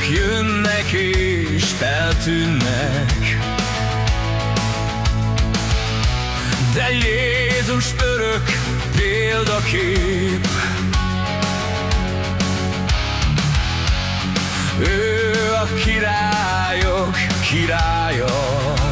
Idők jönnek és eltűnnek De Jézus örök példakép. Ő a királyok királya.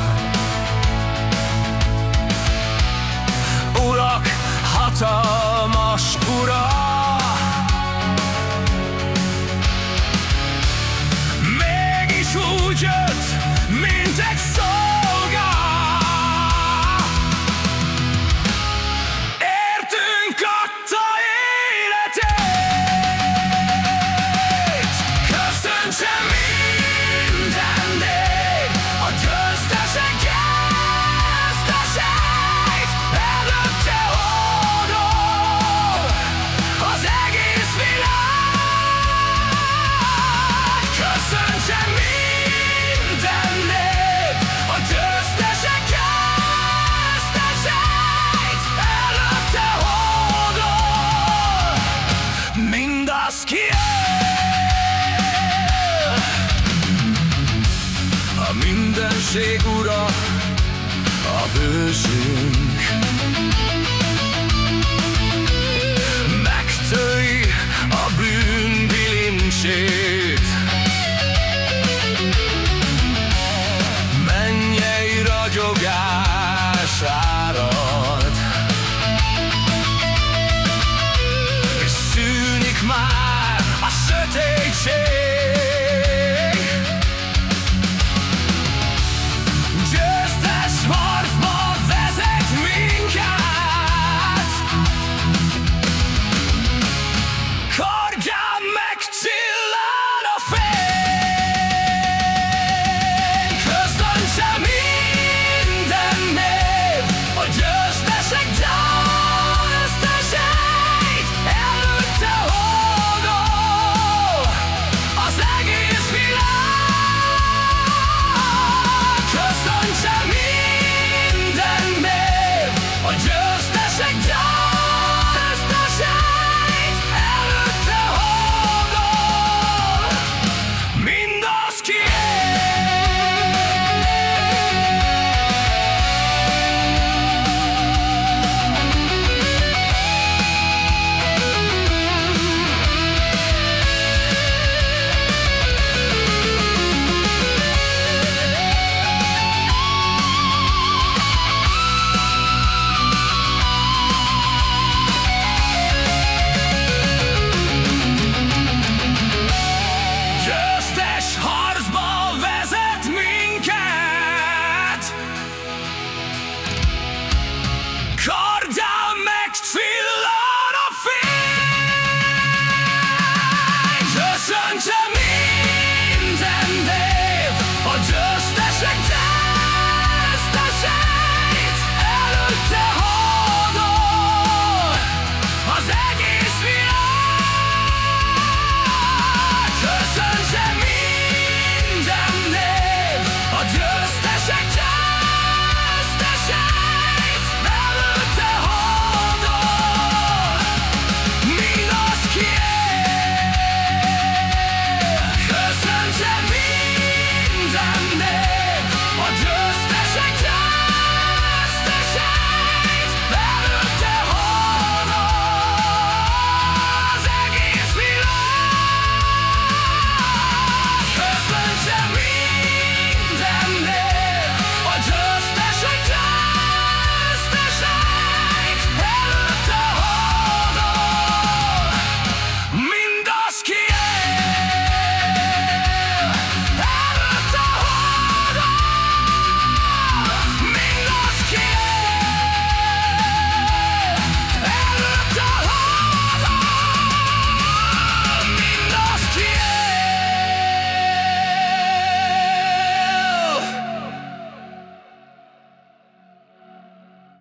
A mindenség ura, a bősünk.